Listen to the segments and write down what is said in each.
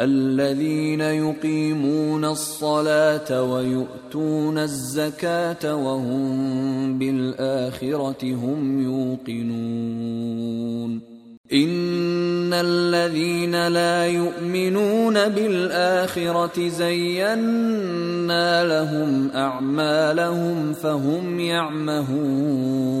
الذين يقيمون الصلاة ويؤتون الزكاة وهم بالآخرة هم يوقنون. إن الذين لا يؤمنون بالآخرة زينا لهم أعمالهم فهم يعمهون.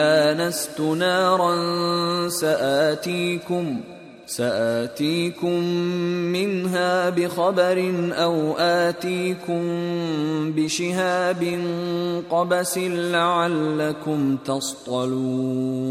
آنست نارا سآتيكم سآتيكم منها بخبر أو آتيكم بشهاب قبس لعلكم تصطلون.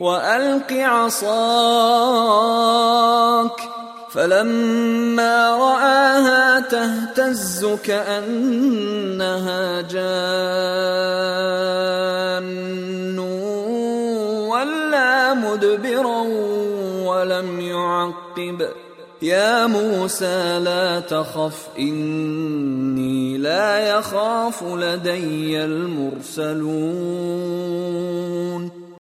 وألق عصاك فلما رآها تهتز كأنها جان ولا مدبرا ولم يعقب. يا موسى لا تخف إني لا يخاف لدي المرسلون.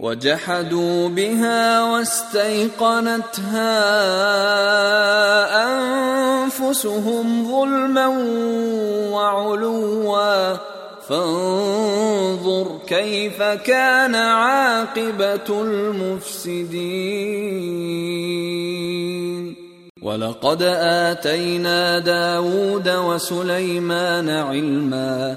وجحدوا بها واستيقنتها أنفسهم ظلما وعلوا. فانظر كيف كان عاقبة المفسدين. ولقد آتينا داود وسليمان علما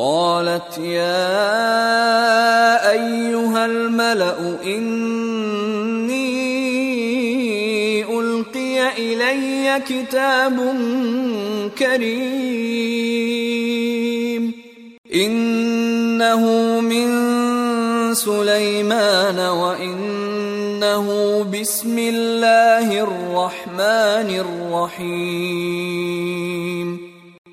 قالت يا أيها الملأ إني ألقي إلي كتاب كريم إنه من سليمان وإنه بسم الله الرحمن الرحيم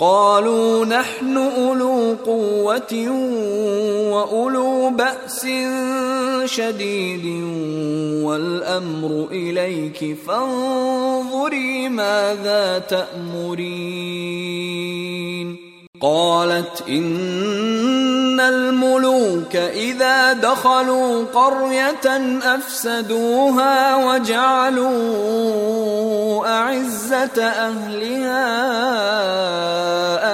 قالوا نحن أولو قوة وأولو بأس شديد والأمر إليك فانظري ماذا تأمرين. قالت إن الملوك إذا دخلوا قرية أفسدوها وجعلوا أعزة أهلها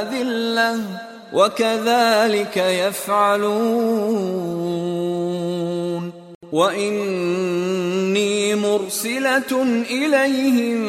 أذلة وكذلك يفعلون. وإني مرسلة إليهم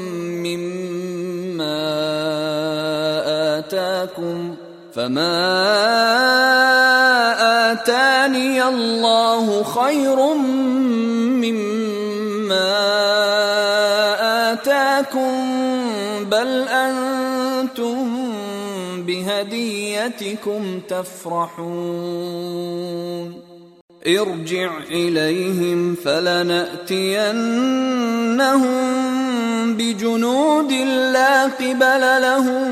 فما اتاني الله خير لكم بل أنتم بهديتكم تفرحون ارجع اليهم فلناتينهم بجنود لا قبل لهم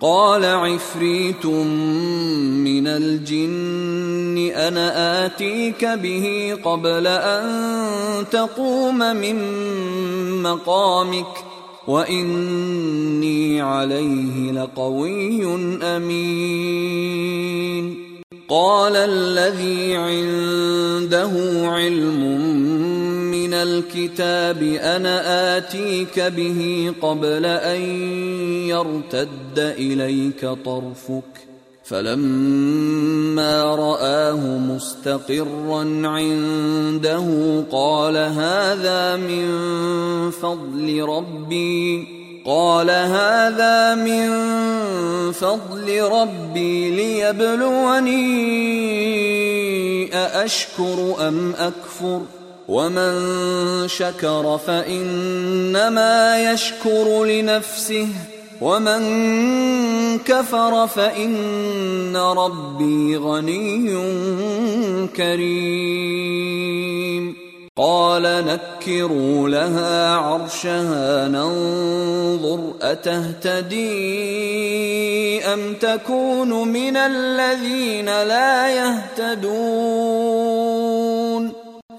قال عفريت من الجن أنا آتيك به قبل أن تقوم من مقامك وإني عليه لقوي أمين. قال الذي عنده علم الكتاب أنا آتيك به قبل أن يرتد إليك طرفك. فلما رآه مستقرا عنده قال هذا من فضل ربي. قال هذا من فضل ربي ليبلوني أأشكر أم أكفر؟ ومن شكر فانما يشكر لنفسه ومن كفر فان ربي غني كريم قال نكروا لها عرشها ننظر اتهتدي ام تكون من الذين لا يهتدون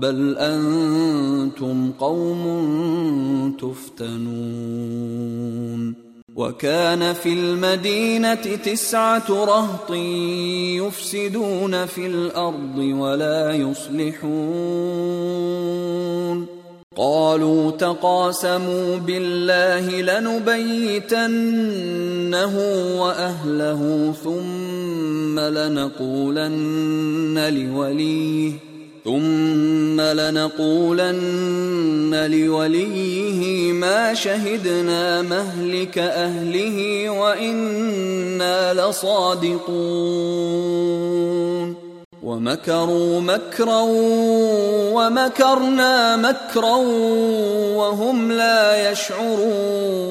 بل أنتم قوم تفتنون. وكان في المدينة تسعة رهط يفسدون في الأرض ولا يصلحون. قالوا تقاسموا بالله لنبيتنه وأهله ثم لنقولن لوليه. ثم لنقولن لوليه ما شهدنا مهلك أهله وإنا لصادقون. ومكروا مكرا ومكرنا مكرا وهم لا يشعرون.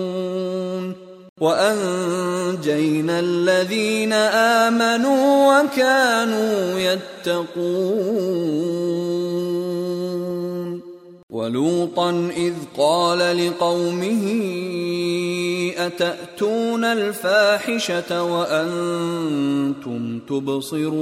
وأنجينا الذين آمنوا وكانوا يتقون. ولوطا إذ قال لقومه أتأتون الفاحشة وأنتم تبصرون؟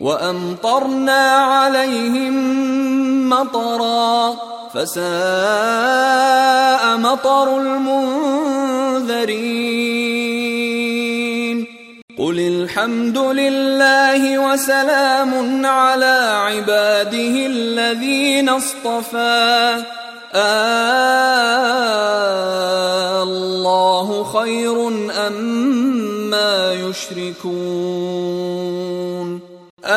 وأمطرنا عليهم مطرا فساء مطر المنذرين. قل الحمد لله وسلام على عباده الذين اصطفى. آه الله خير أما أم يشركون.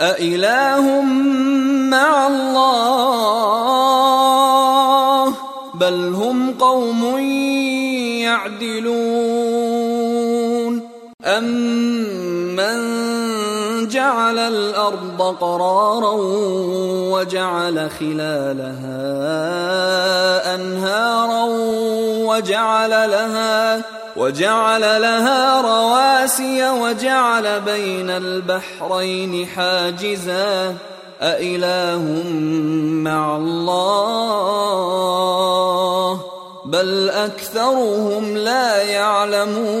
أإله مع الله بل هم قوم يعدلون أمن جعل الأرض قرارا وجعل خلالها أنهارا وجعل لها وجعل لها رواسي وجعل بين البحرين حاجزا. أإله مع الله؟ بل أكثرهم لا يعلمون.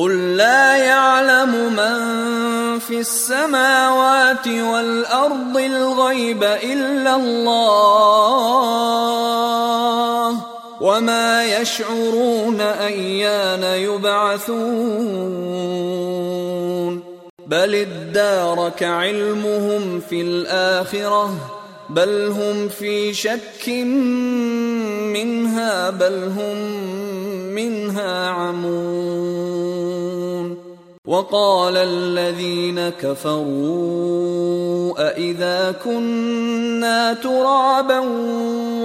قل لا يعلم من في السماوات والأرض الغيب إلا الله وما يشعرون ايان يبعثون بل ادارك علمهم في الاخره بل هم في شك منها بل هم منها عمون. وقال الذين كفروا أإذا كنا ترابا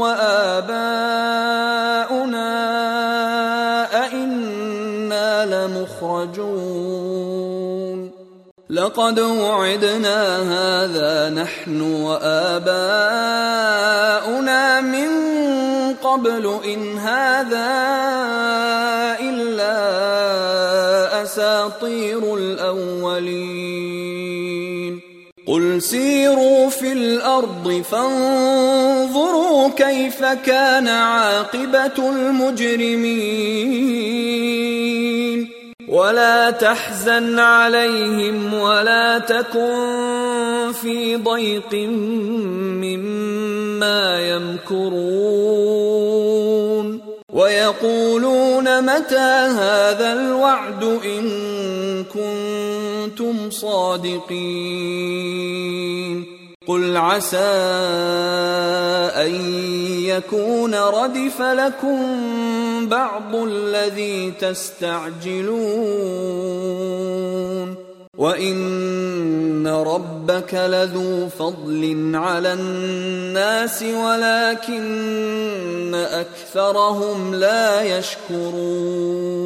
وآباؤنا أئنا لمخرجون. لقد وعدنا هذا نحن وآباؤنا من قبل إن هذا إلا أساطير الأولين. قل سيروا في الأرض فانظروا كيف كان عاقبة المجرمين. ولا تحزن عليهم ولا تكن في ضيق مما يمكرون. ويقولون متى هذا الوعد إن كنتم صادقين. قل عسى ان يكون ردف لكم بعض الذي تستعجلون وان ربك لذو فضل على الناس ولكن اكثرهم لا يشكرون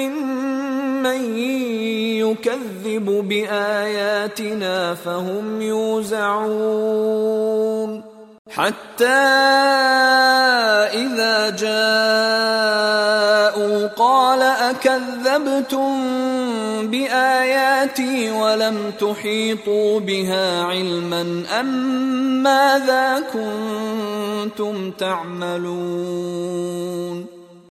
ممن من يكذب بآياتنا فهم يوزعون. حتى إذا جاءوا قال أكذبتم بآياتي ولم تحيطوا بها علما أم ماذا كنتم تعملون؟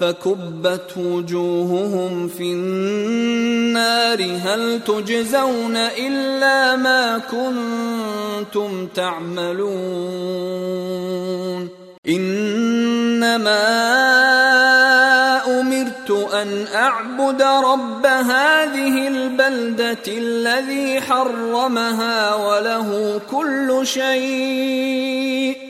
فكبت وجوههم في النار. هل تجزون إلا ما كنتم تعملون؟ إنما أمرت أن أعبد رب هذه البلدة الذي حرمها وله كل شيء.